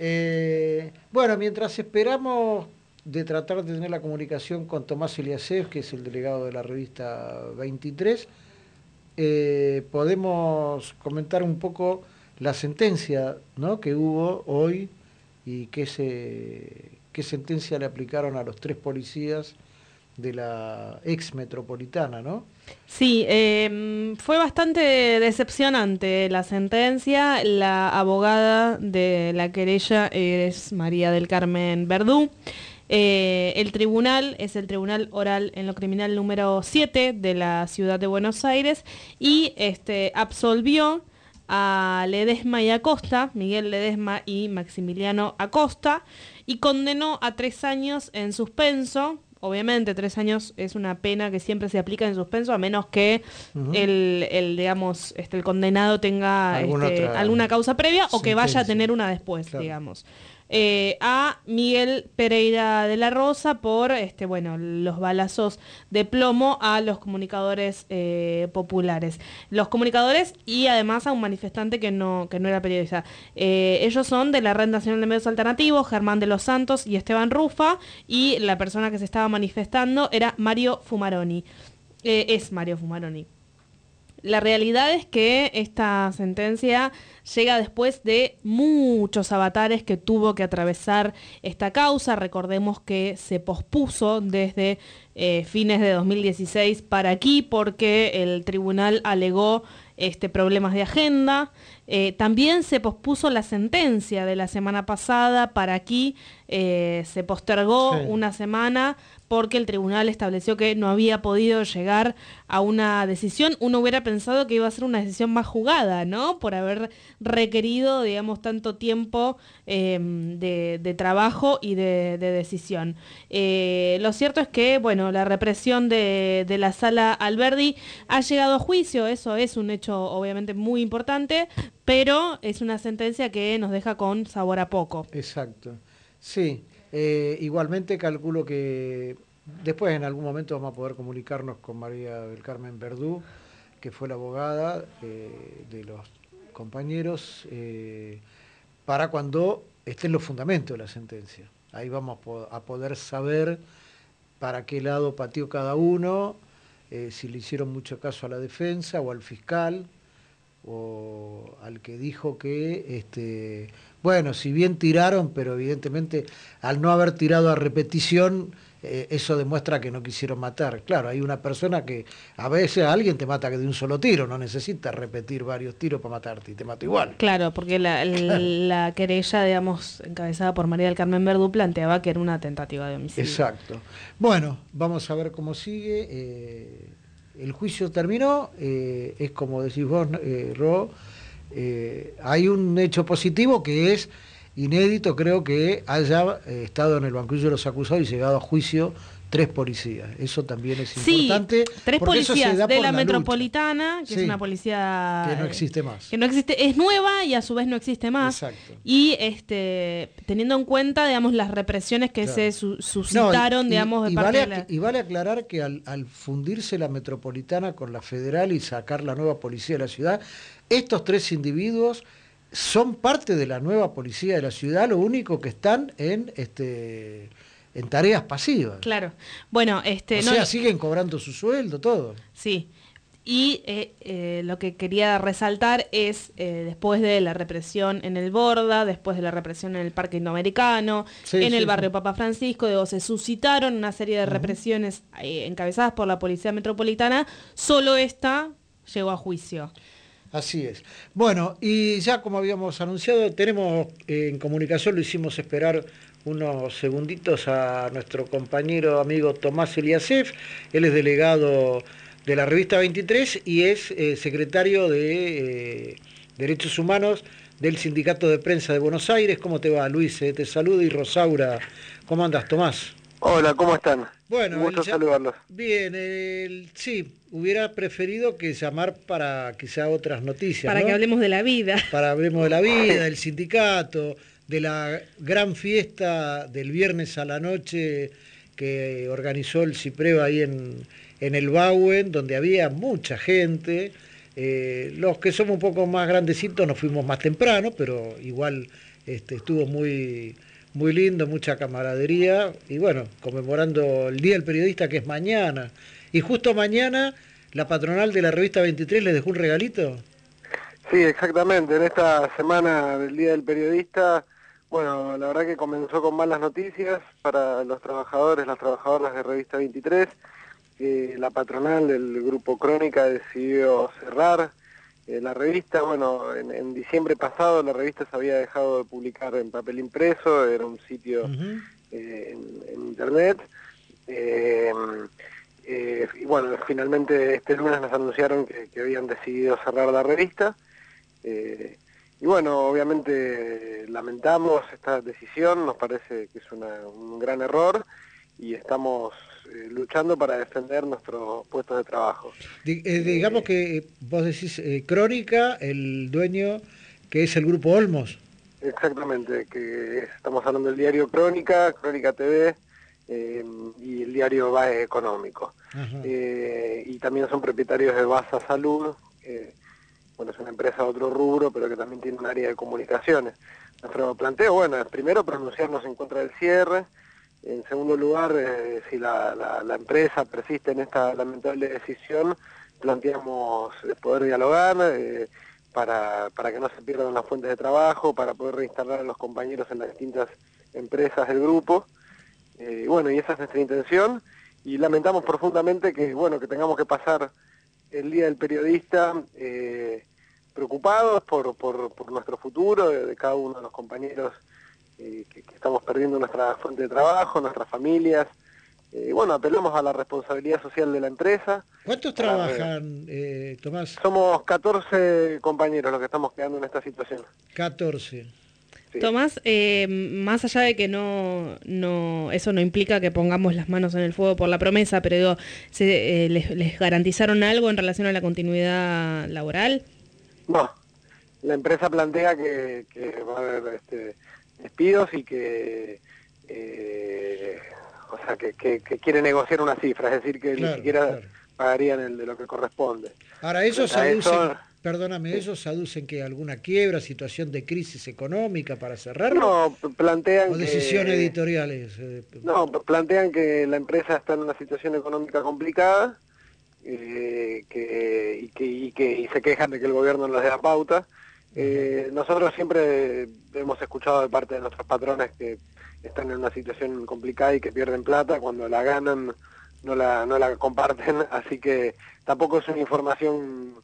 Eh, bueno, mientras esperamos de tratar de tener la comunicación con Tomás Eliasev, que es el delegado de la revista 23, eh, podemos comentar un poco la sentencia ¿no? que hubo hoy y qué, se, qué sentencia le aplicaron a los tres policías de la ex metropolitana, ¿no? Sí, eh, fue bastante decepcionante la sentencia. La abogada de la querella es María del Carmen Verdú. Eh, el tribunal es el Tribunal Oral en lo Criminal número 7 de la ciudad de Buenos Aires y este, absolvió a Ledesma y Acosta, Miguel Ledesma y Maximiliano Acosta, y condenó a tres años en suspenso. Obviamente, tres años es una pena que siempre se aplica en suspenso, a menos que el, el, digamos, este, el condenado tenga Alguna este, alguna causa previa o que vaya a tener una después, Claro. digamos. Eh, a Miguel Pereira de la Rosa por este, bueno, los balazos de plomo a los comunicadores eh, populares. Los comunicadores y además a un manifestante que no, que no era periodista. Eh, ellos son de la Red Nacional de Medios Alternativos, Germán de los Santos y Esteban Rufa, y la persona que se estaba manifestando era Mario Fumaroni. Es Mario Fumaroni. La realidad es que esta sentencia llega después de muchos avatares que tuvo que atravesar esta causa. Recordemos que se pospuso desde eh, fines de 2016 para aquí porque el tribunal alegó este, problemas de agenda. Eh, también se pospuso la sentencia de la semana pasada para aquí. eh, se postergó Sí. una semana porque el tribunal estableció que no había podido llegar a una decisión. Uno hubiera pensado que iba a ser una decisión más jugada, ¿no? Por haber requerido, digamos, tanto tiempo eh, de, trabajo y de, de decisión. Eh, lo cierto es que, bueno, la represión de, de la sala Alberdi ha llegado a juicio, eso es un hecho obviamente muy importante, pero es una sentencia que nos deja con sabor a poco. Exacto. Sí, eh, igualmente calculo que después en algún momento vamos a poder comunicarnos con María del Carmen Verdú, que fue la abogada eh, de los compañeros, eh, para cuando estén los fundamentos de la sentencia. Ahí vamos a po- a poder saber para qué lado pateó cada uno, si le hicieron mucho caso a la defensa o al fiscal o al que dijo que, este, bueno, si bien tiraron, pero evidentemente al no haber tirado a repetición, eh, eso demuestra que no quisieron matar. Claro, hay una persona que a veces alguien te mata de un solo tiro, no necesita repetir varios tiros para matarte y te mata igual. Claro, porque la, la querella, digamos, encabezada por María del Carmen Verdú planteaba que era una tentativa de homicidio. Exacto. Bueno, vamos a ver cómo sigue. Eh, el juicio terminó, eh, es como decís vos, Ro, hay un hecho positivo que es inédito creo que haya eh, estado en el banquillo de los acusados y llegado a juicio tres policías. Eso también es importante. Tres policías de la, metropolitana, que es una policía que no existe más. Que no existe, es nueva y a su vez no existe más. Exacto. Y este teniendo en cuenta, digamos, las represiones que se suscitaron, digamos, de parte vale, de la... Y vale aclarar que al, al fundirse la metropolitana con la federal y sacar la nueva policía de la ciudad, estos tres individuos son parte de la nueva policía de la ciudad, lo único que están en este en tareas pasivas. Claro. Bueno, este o sea, siguen cobrando su sueldo, todo. Sí. Y eh, eh, lo que quería resaltar es, eh, después de la represión en el Borda, después de la represión en el Parque Indoamericano, en el barrio Papa Francisco, se suscitaron una serie de represiones encabezadas por la Policía Metropolitana, solo esta llegó a juicio. Así es. Bueno, y ya como habíamos anunciado, tenemos eh, en comunicación, lo hicimos esperar unos segunditos a nuestro compañero amigo Tomás Eliasef, él es delegado de la revista 23 y es eh, secretario de eh, Derechos Humanos del Sindicato de Prensa de Buenos Aires. ¿Cómo te va, Luis? te saludo y Rosaura. ¿Cómo andas, Tomás? Hola, ¿cómo están? Bueno, saludarlos. Bien, sí, hubiera preferido que llamar para quizá otras noticias. Para que hablemos de la vida. Para hablemos de la vida, del sindicato, de la gran fiesta del viernes a la noche que organizó el Cipreo ahí en, en el Bauen, donde había mucha gente. Eh, los que somos un poco más grandecitos nos fuimos más temprano, pero igual este, estuvo muy muy lindo, mucha camaradería y bueno, conmemorando el Día del Periodista que es mañana. Y justo mañana la patronal de la revista 23 les dejó un regalito. Sí, exactamente. En esta semana del Día del Periodista, bueno, la verdad que comenzó con malas noticias para los trabajadores, las trabajadoras de revista 23. la patronal del grupo Crónica decidió cerrar eh, la revista, bueno, en, diciembre pasado la revista se había dejado de publicar en papel impreso, era un sitio eh, en, internet. Eh, y bueno, finalmente este lunes nos anunciaron que, habían decidido cerrar la revista. y bueno, obviamente lamentamos esta decisión, nos parece que es un gran error y estamos eh, luchando para defender nuestros puestos de trabajo. Eh, digamos que eh, vos decís Crónica, el dueño que es el grupo Olmos. Exactamente, que estamos hablando del diario Crónica, Crónica TV y el diario BAE Económico. y también son propietarios de Baza Salud, bueno, es una empresa de otro rubro, pero que también tiene un área de comunicaciones. Nuestro planteo, bueno, es primero pronunciarnos en contra del cierre, en segundo lugar, eh, si la, empresa persiste en esta lamentable decisión, planteamos poder dialogar eh, para, que no se pierdan las fuentes de trabajo, para poder reinstalar a los compañeros en las distintas empresas del grupo. Eh, bueno, y esa es nuestra intención. Y lamentamos profundamente que, bueno, que tengamos que pasar el Día del Periodista preocupados por, por, nuestro futuro, de cada uno de los compañeros eh, que, estamos perdiendo nuestra fuente de trabajo, nuestras familias. Eh, bueno, apelamos a la responsabilidad social de la empresa. ¿Cuántos trabajan, eh, Tomás? Somos 14 compañeros los que estamos quedando en esta situación. 14. Tomás, más allá de que no, no, eso no implica que pongamos las manos en el fuego por la promesa, pero digo, les, garantizaron algo en relación a la continuidad laboral? No, la empresa plantea que, que va a haber este, despidos y que, eh, o sea, que, quiere negociar una cifra, es decir, que ni siquiera pagarían el de lo que corresponde. Ahora, ellos aducen, perdóname, ellos aducen que alguna quiebra, situación de crisis económica para cerrarlo. No, plantean o decisiones editoriales. Eh, no, plantean que la empresa está en una situación económica complicada. Eh, que, y, que, y, que, y se quejan de que el gobierno no les dé la pauta eh, nosotros siempre hemos escuchado de parte de nuestros patrones que, están en una situación complicada y que pierden plata, cuando la ganan no la, no la comparten, así que tampoco es una información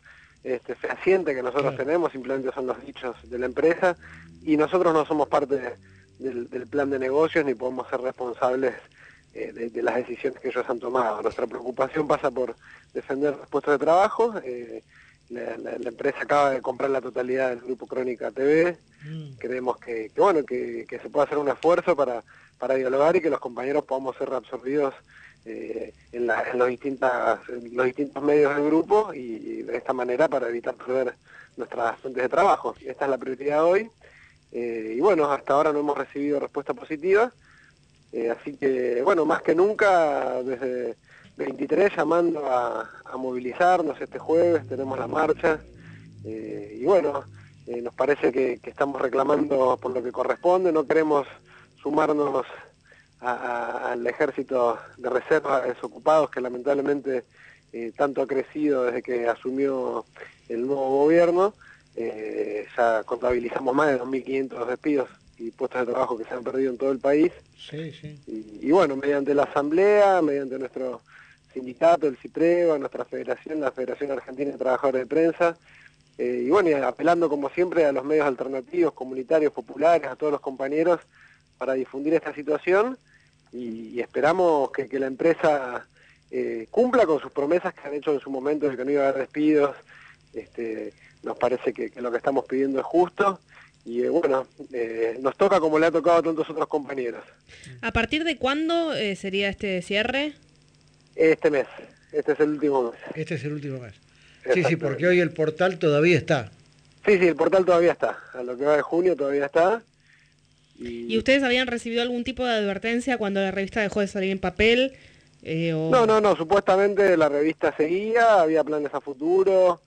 este, fehaciente que nosotros tenemos, simplemente son los dichos de la empresa y nosotros no somos parte del, plan de negocios ni podemos ser responsables eh, de, las decisiones que ellos han tomado. Nuestra preocupación pasa por defender los puestos de trabajo. Eh, la, empresa acaba de comprar la totalidad del grupo Crónica TV. Mm. Creemos que, bueno que, se puede hacer un esfuerzo para, para dialogar y que los compañeros podamos ser reabsorbidos eh, en, los, distintas, los distintos medios del grupo y, de esta manera para evitar perder nuestras fuentes de trabajo. Esta es la prioridad hoy. Eh, y bueno, hasta ahora no hemos recibido respuesta positiva. Eh, así que, bueno, más que nunca, desde 23 llamando a, movilizarnos este jueves, tenemos la marcha. y bueno, nos parece que estamos reclamando por lo que corresponde, no queremos sumarnos al ejército de reserva desocupados que lamentablemente eh, tanto ha crecido desde que asumió el nuevo gobierno. Eh, ya contabilizamos más de 2.500 despidos y puestos de trabajo que se han perdido en todo el país. Y, bueno, mediante la asamblea, mediante nuestro sindicato, el CIPREVA, nuestra federación, la Federación Argentina de Trabajadores de Prensa, eh, y bueno, apelando como siempre a los medios alternativos, comunitarios, populares, a todos los compañeros, para difundir esta situación y, esperamos que, la empresa eh, cumpla con sus promesas que han hecho en su momento de que no iba a haber despidos. Este, nos parece que, lo que estamos pidiendo es justo y eh, bueno, nos toca como le ha tocado a tantos otros compañeros. ¿A partir de cuándo sería este cierre? Este mes, este es el último mes. Este es el último mes. Sí, sí, porque hoy el portal todavía está. Sí, sí, el portal todavía está. A lo que va de junio todavía está. Y... ustedes habían recibido algún tipo de advertencia cuando la revista dejó de salir en papel? Eh, no, no, no, supuestamente la revista seguía, había planes a futuro,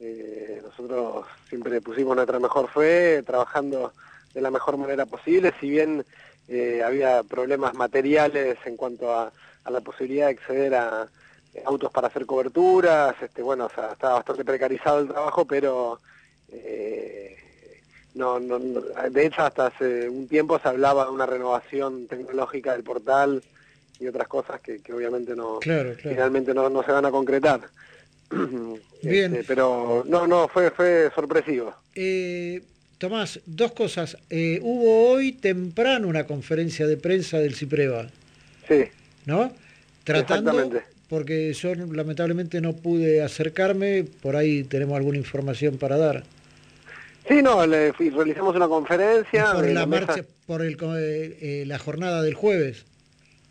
eh, nosotros siempre pusimos nuestra mejor fe, trabajando de la mejor manera posible, si bien eh, había problemas materiales en cuanto a, la posibilidad de acceder a autos para hacer coberturas, este, bueno, o sea, estaba bastante precarizado el trabajo, pero no, no, de hecho hasta hace un tiempo se hablaba de una renovación tecnológica del portal y otras cosas que, obviamente no finalmente no, se van a concretar. Bien. Este, pero no, no, fue, fue sorpresivo. Eh, Tomás, dos cosas. Eh, hubo hoy temprano una conferencia de prensa del CIPREVA. Sí. ¿No? Tratando, porque yo lamentablemente no pude acercarme, por ahí tenemos alguna información para dar. Sí, no, realizamos una conferencia. Por la, marcha, por el, eh, eh, la jornada del jueves.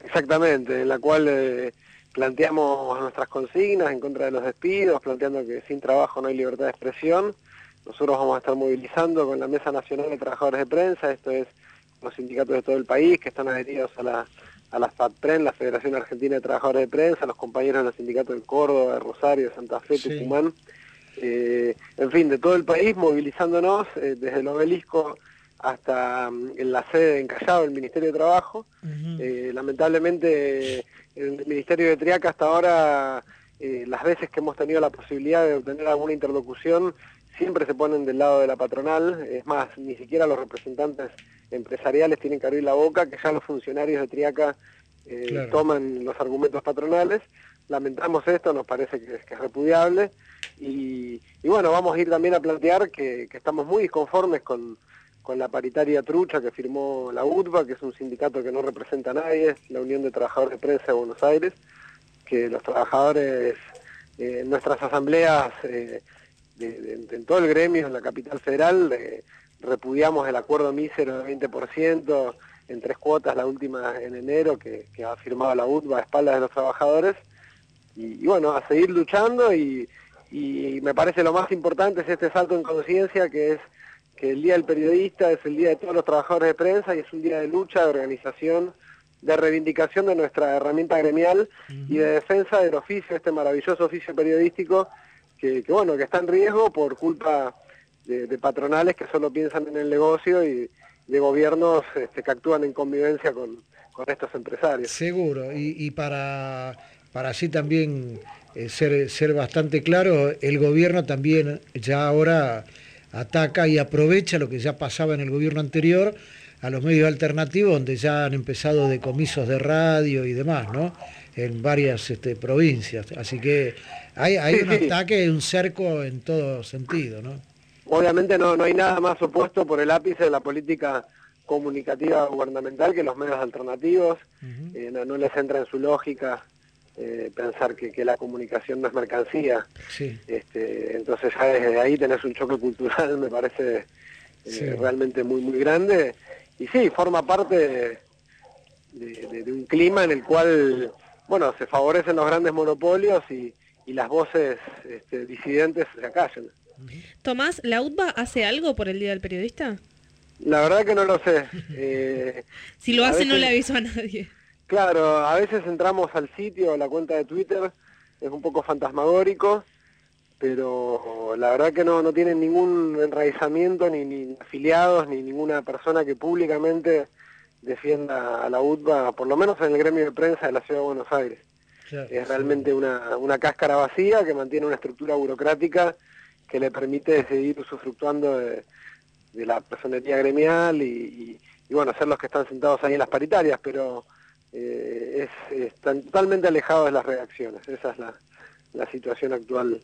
Exactamente, en la cual eh, planteamos nuestras consignas en contra de los despidos, planteando que sin trabajo no hay libertad de expresión. Nosotros vamos a estar movilizando con la Mesa Nacional de Trabajadores de Prensa, esto es los sindicatos de todo el país que están adheridos a la, a la FATPREN, la Federación Argentina de Trabajadores de Prensa, los compañeros de los sindicatos de Córdoba, de Rosario, de Santa Fe, Tucumán eh, en fin, de todo el país, movilizándonos eh, desde el obelisco hasta mm, en la sede de Encallado, el Ministerio de Trabajo. Eh, lamentablemente, el Ministerio de Triaca hasta ahora, las veces que hemos tenido la posibilidad de obtener alguna interlocución, siempre se ponen del lado de la patronal. Es más, ni siquiera los representantes empresariales tienen que abrir la boca, que ya los funcionarios de Triaca toman los argumentos patronales. Lamentamos esto, nos parece que es repudiable. Y, bueno, vamos a ir también a plantear que, estamos muy disconformes con, la paritaria trucha que firmó la UTBA, que es un sindicato que no representa a nadie, la Unión de Trabajadores de Prensa de Buenos Aires, que los trabajadores eh, nuestras asambleas eh, en todo el gremio, en la capital federal, repudiamos el acuerdo mísero de 20% en tres cuotas, la última en enero, que, ha firmado la UTBA a espaldas de los trabajadores. y bueno, a seguir luchando y, y me parece lo más importante es este salto en conciencia que es que el Día del Periodista es el Día de todos los trabajadores de prensa y es un día de lucha, de organización, de reivindicación de nuestra herramienta gremial y de defensa del oficio, este maravilloso oficio periodístico que, bueno, que está en riesgo por culpa de, patronales que solo piensan en el negocio y de gobiernos este, que actúan en convivencia con, estos empresarios. Seguro, y, y para, para así también eh, ser, ser bastante claro, el gobierno también ya ahora ataca y aprovecha lo que ya pasaba en el gobierno anterior, a los medios alternativos donde ya han empezado decomisos de radio y demás, ¿no? En varias este, provincias. Así que hay, hay un ataque, un cerco en todo sentido, ¿no? Obviamente no, no hay nada más opuesto por el ápice de la política comunicativa gubernamental que los medios alternativos. Eh, no, les entra en su lógica eh, pensar que, que, la comunicación no es mercancía. Este, entonces ya desde ahí tenés un choque cultural, me parece eh, realmente muy, muy grande. Y sí, forma parte de, un clima en el cual, bueno, se favorecen los grandes monopolios y, las voces este, disidentes se acallan. Tomás, ¿la UTBA hace algo por el Día del Periodista? La verdad que no lo sé. Eh, si lo hace no le aviso a nadie. Claro, a veces entramos al sitio, a la cuenta de Twitter, es un poco fantasmagórico, pero la verdad que no, no tienen ningún enraizamiento, ni, ni afiliados, ni ninguna persona que públicamente defienda a la UTBA, por lo menos en el gremio de prensa de la Ciudad de Buenos Aires. Es realmente una, una cáscara vacía que mantiene una estructura burocrática que le permite seguir usufructuando de, la personería gremial y, bueno, ser los que están sentados ahí en las paritarias, pero eh, es, están totalmente alejados de las reacciones. Esa es la, situación actual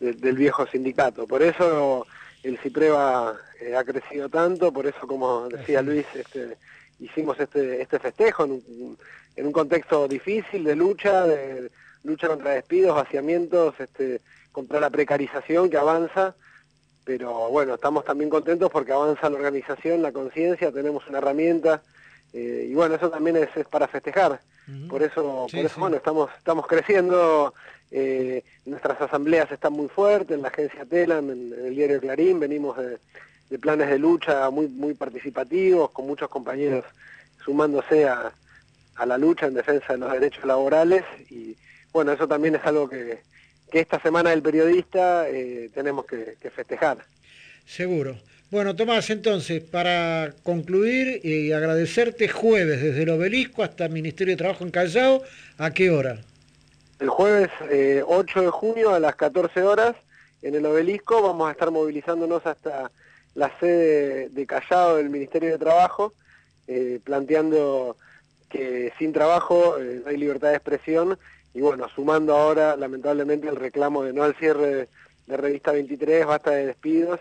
del viejo sindicato. Por eso el CIPREVA eh, ha crecido tanto, por eso, como decía Luis, este, hicimos este, este festejo en un, en un contexto difícil de lucha, de lucha contra despidos, vaciamientos, este, contra la precarización que avanza, pero bueno, estamos también contentos porque avanza la organización, la conciencia, tenemos una herramienta, eh, y bueno, eso también es, para festejar. Por eso, por eso bueno, estamos, estamos creciendo, eh, nuestras asambleas están muy fuertes, en la agencia TELAM, en, el diario Clarín, venimos de, planes de lucha muy, muy participativos, con muchos compañeros sumándose a, a la lucha en defensa de los derechos laborales, y bueno, eso también es algo que, que esta semana del periodista eh, tenemos que, festejar. Seguro. Bueno, Tomás, entonces, para concluir y agradecerte, jueves desde el obelisco hasta el Ministerio de Trabajo en Callao, ¿a qué hora? El jueves 8 eh, de junio a las 14 horas en el obelisco vamos a estar movilizándonos hasta la sede de Callao del Ministerio de Trabajo, eh, planteando que sin trabajo no hay libertad de expresión y bueno, sumando ahora lamentablemente el reclamo de no al cierre de, Revista 23, basta de despidos,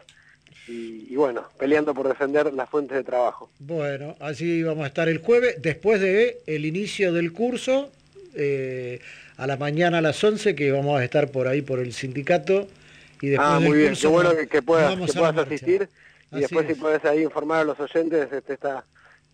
y, bueno, peleando por defender las fuentes de trabajo. Bueno, así vamos a estar el jueves, después de el inicio del curso, eh, a la mañana a las 11, que vamos a estar por ahí por el sindicato. Y después ah, muy bien, qué bueno que, puedas, asistir. Y después si puedes ahí informar a los oyentes este, eh,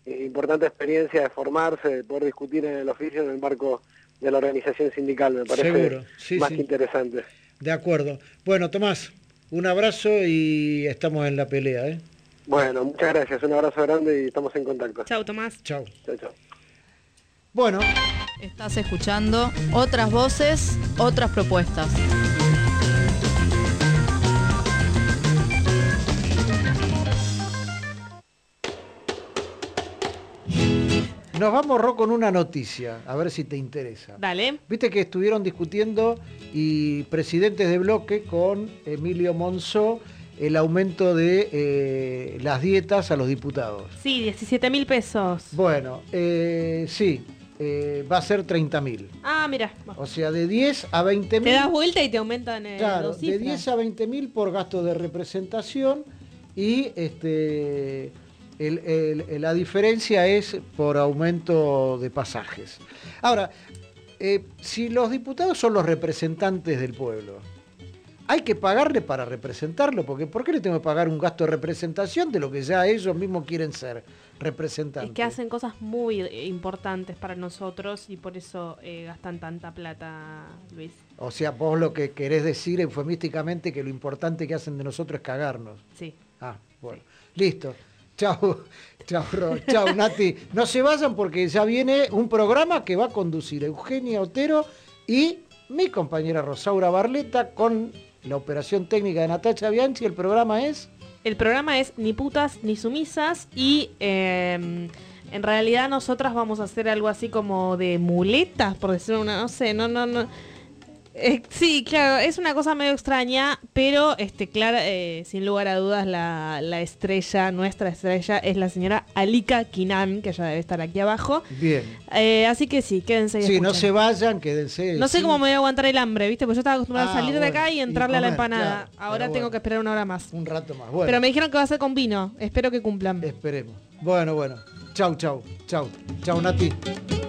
importante experiencia de formarse, de poder discutir en el oficio en el marco de la organización sindical, me parece más interesante. De acuerdo. Bueno, Tomás, un abrazo y estamos en la pelea. ¿eh? Bueno, muchas gracias, un abrazo grande y estamos en contacto. Chao, Tomás. Chao. Chao, chao. Bueno. Estás escuchando otras voces, otras propuestas. Nos vamos, Ro, con una noticia, a ver si te interesa. Dale. Viste que estuvieron discutiendo y presidentes de bloque con Emilio Monzó el aumento de eh, las dietas a los diputados. Sí, 17 mil pesos. Bueno, eh, sí, eh, va a ser 30 mil. Ah, mira. O sea, de 10 a 20 mil. Te das vuelta y te aumentan el Claro, de 10 a 20 mil por gasto de representación y este la diferencia es por aumento de pasajes. Ahora, eh, si los diputados son los representantes del pueblo, hay que pagarle para representarlo, porque ¿por qué le tengo que pagar un gasto de representación de lo que ya ellos mismos quieren ser representantes? Es que hacen cosas muy importantes para nosotros y por eso eh, gastan tanta plata, Luis. O sea, vos lo que querés decir eufemísticamente que lo importante que hacen de nosotros es cagarnos. Sí. Ah, bueno. Listo. Chao, chao, chao, Nati. No se vayan porque ya viene un programa que va a conducir Eugenia Otero y mi compañera Rosaura Barleta con la operación técnica de Natacha Bianchi. El programa es. El programa es Ni putas ni sumisas y em, en realidad nosotras vamos a hacer algo así como de muletas, por decirlo una, no sé, no, no, no Eh, sí, claro, es una cosa medio extraña, pero este, claro, eh, sin lugar a dudas la, la estrella, nuestra estrella, es la señora Alika Kinan, que ya debe estar aquí abajo. Bien. Eh, así que sí, quédense Sí, no se vayan, quédense. No sé cómo me voy a aguantar el hambre, ¿viste? Porque yo estaba acostumbrada Ah, a salir de acá y y entrarle a la empanada. claro, Ahora tengo bueno. que esperar una hora más. Un rato más. Bueno, Pero me dijeron que va a ser con vino. Espero que cumplan. esperemos. Bueno, bueno. Chau, chau. Chau. Chau, Nati.